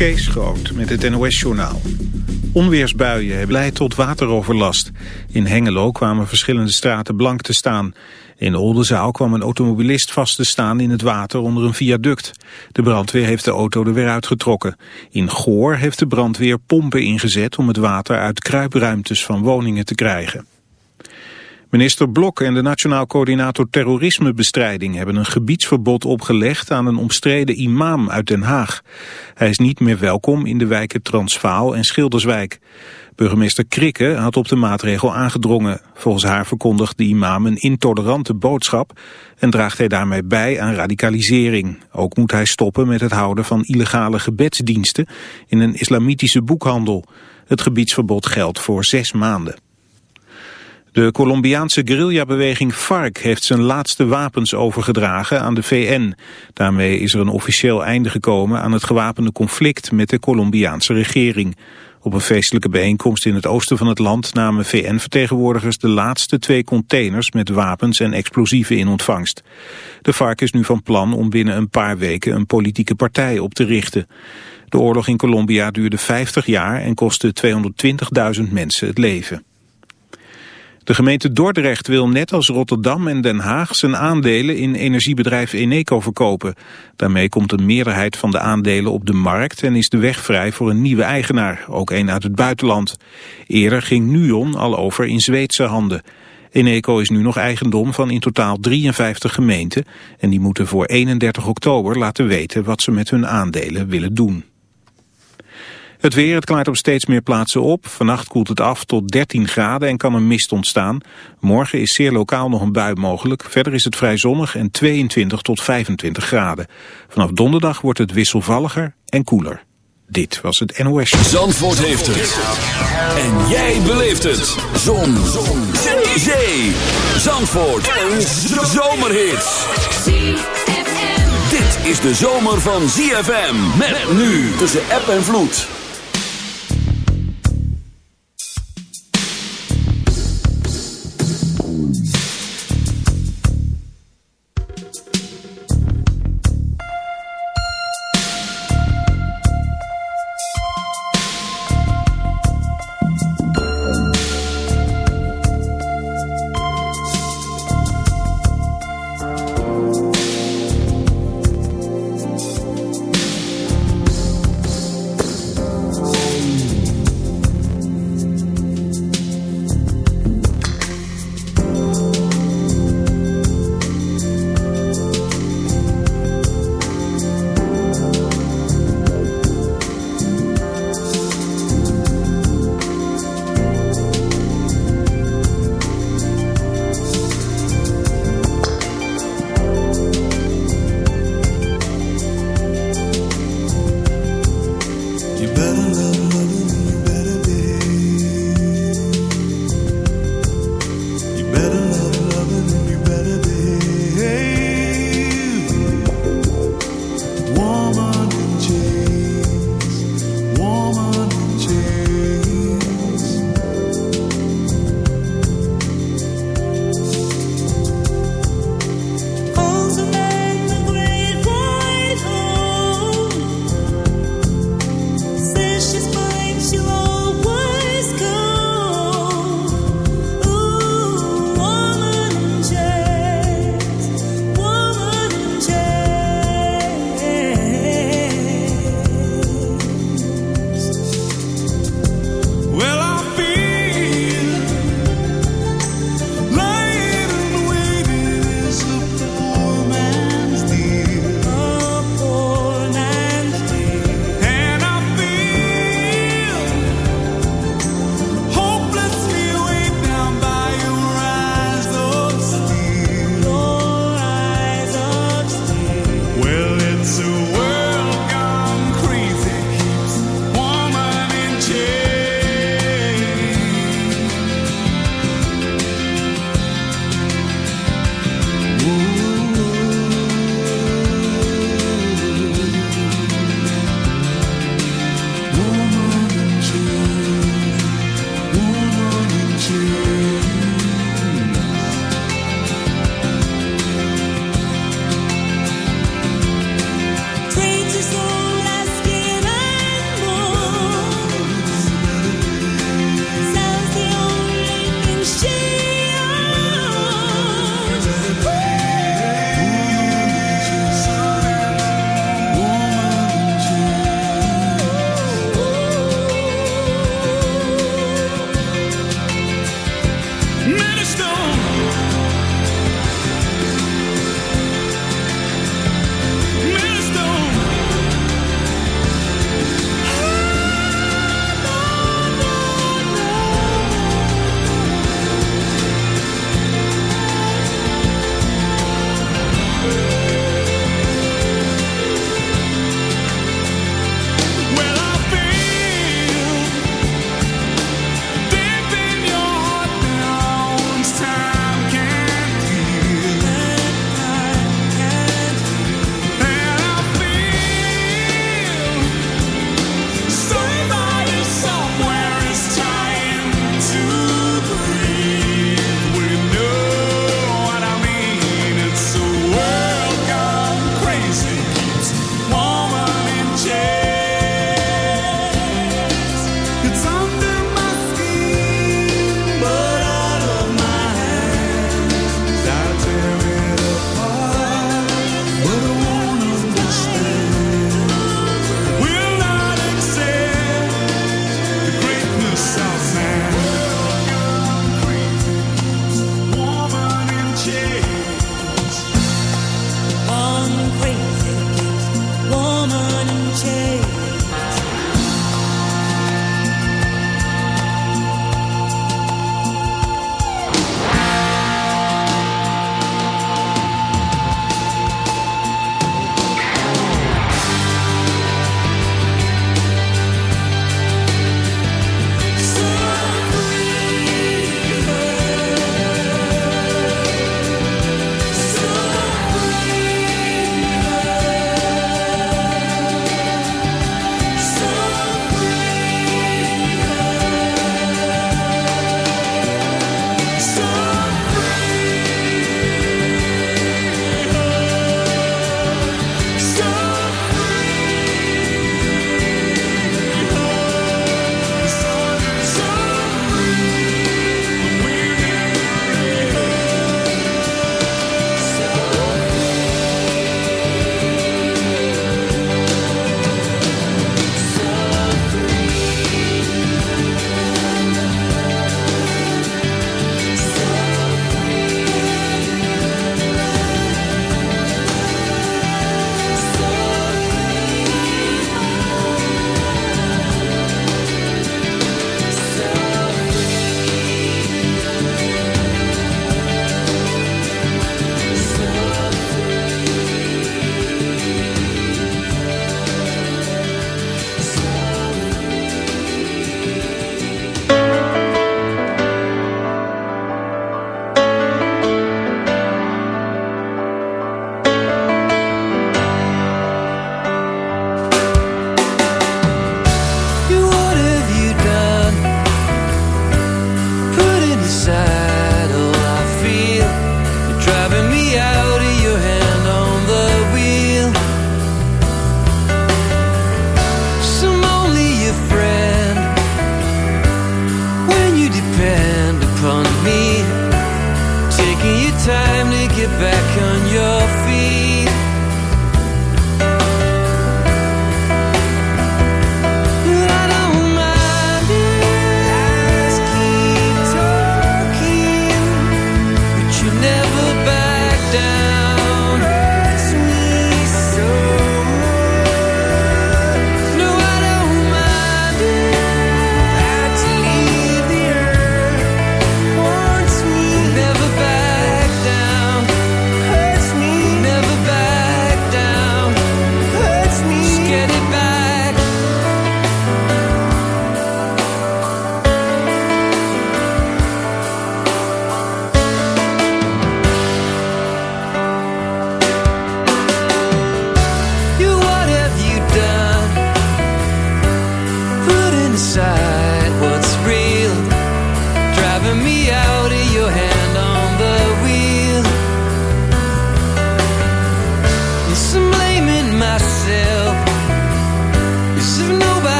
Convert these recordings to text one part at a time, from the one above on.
Kees Groot met het NOS-journaal. Onweersbuien hebben leid tot wateroverlast. In Hengelo kwamen verschillende straten blank te staan. In Oldenzaal kwam een automobilist vast te staan in het water onder een viaduct. De brandweer heeft de auto er weer uitgetrokken. In Goor heeft de brandweer pompen ingezet om het water uit kruipruimtes van woningen te krijgen. Minister Blok en de Nationaal Coördinator Terrorismebestrijding hebben een gebiedsverbod opgelegd aan een omstreden imam uit Den Haag. Hij is niet meer welkom in de wijken Transvaal en Schilderswijk. Burgemeester Krikke had op de maatregel aangedrongen. Volgens haar verkondigt de imam een intolerante boodschap en draagt hij daarmee bij aan radicalisering. Ook moet hij stoppen met het houden van illegale gebedsdiensten in een islamitische boekhandel. Het gebiedsverbod geldt voor zes maanden. De Colombiaanse guerrillabeweging FARC heeft zijn laatste wapens overgedragen aan de VN. Daarmee is er een officieel einde gekomen aan het gewapende conflict met de Colombiaanse regering. Op een feestelijke bijeenkomst in het oosten van het land namen VN-vertegenwoordigers de laatste twee containers met wapens en explosieven in ontvangst. De FARC is nu van plan om binnen een paar weken een politieke partij op te richten. De oorlog in Colombia duurde 50 jaar en kostte 220.000 mensen het leven. De gemeente Dordrecht wil net als Rotterdam en Den Haag zijn aandelen in energiebedrijf Eneco verkopen. Daarmee komt een meerderheid van de aandelen op de markt en is de weg vrij voor een nieuwe eigenaar, ook een uit het buitenland. Eerder ging Nuon al over in Zweedse handen. Eneco is nu nog eigendom van in totaal 53 gemeenten en die moeten voor 31 oktober laten weten wat ze met hun aandelen willen doen. Het weer, het klaart op steeds meer plaatsen op. Vannacht koelt het af tot 13 graden en kan een mist ontstaan. Morgen is zeer lokaal nog een bui mogelijk. Verder is het vrij zonnig en 22 tot 25 graden. Vanaf donderdag wordt het wisselvalliger en koeler. Dit was het NOS. Zandvoort heeft het. En jij beleeft het. Zon. Zon. Zee. Zandvoort. Een zomerhit. Dit is de zomer van ZFM. Met nu tussen app en vloed.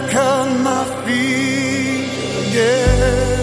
Back on my feet again.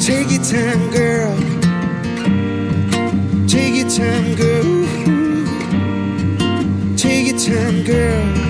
Take your time, girl. Take your time, girl. Take your time, girl.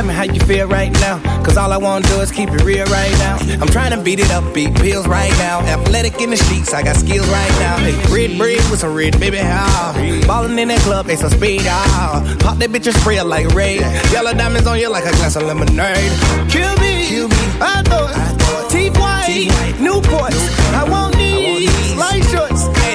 Tell me how you feel right now. Cause all I wanna do is keep it real right now. I'm trying to beat it up, beat pills right now. Athletic in the sheets, I got skills right now. Hey, red bread with some red baby how. Ballin' in that club, they some speed ah. Pop that bitch and spray it like raid. Yellow diamonds on you like a glass of lemonade. Kill me, Kill me. I thought, Teeth white, Teeth white. Newports. I want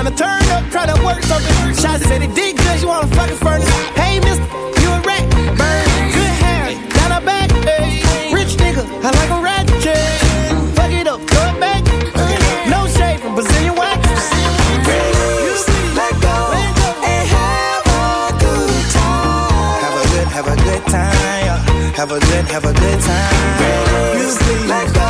To turn up, try to work something. Shots said it did good, you wanna fucking furnace. Hey, mister, you a rat. Burn, good hair, down her back. Hey, rich nigga, I like a ratchet. Fuck it up, throw it back. No shade from Brazilian wax. Let go and have a good time. have a good, have a good time. Have a good, have a good time. You please let go.